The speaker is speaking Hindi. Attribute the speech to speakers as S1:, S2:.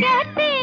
S1: कहते